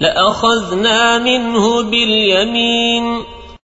لأخذنا منه باليمين.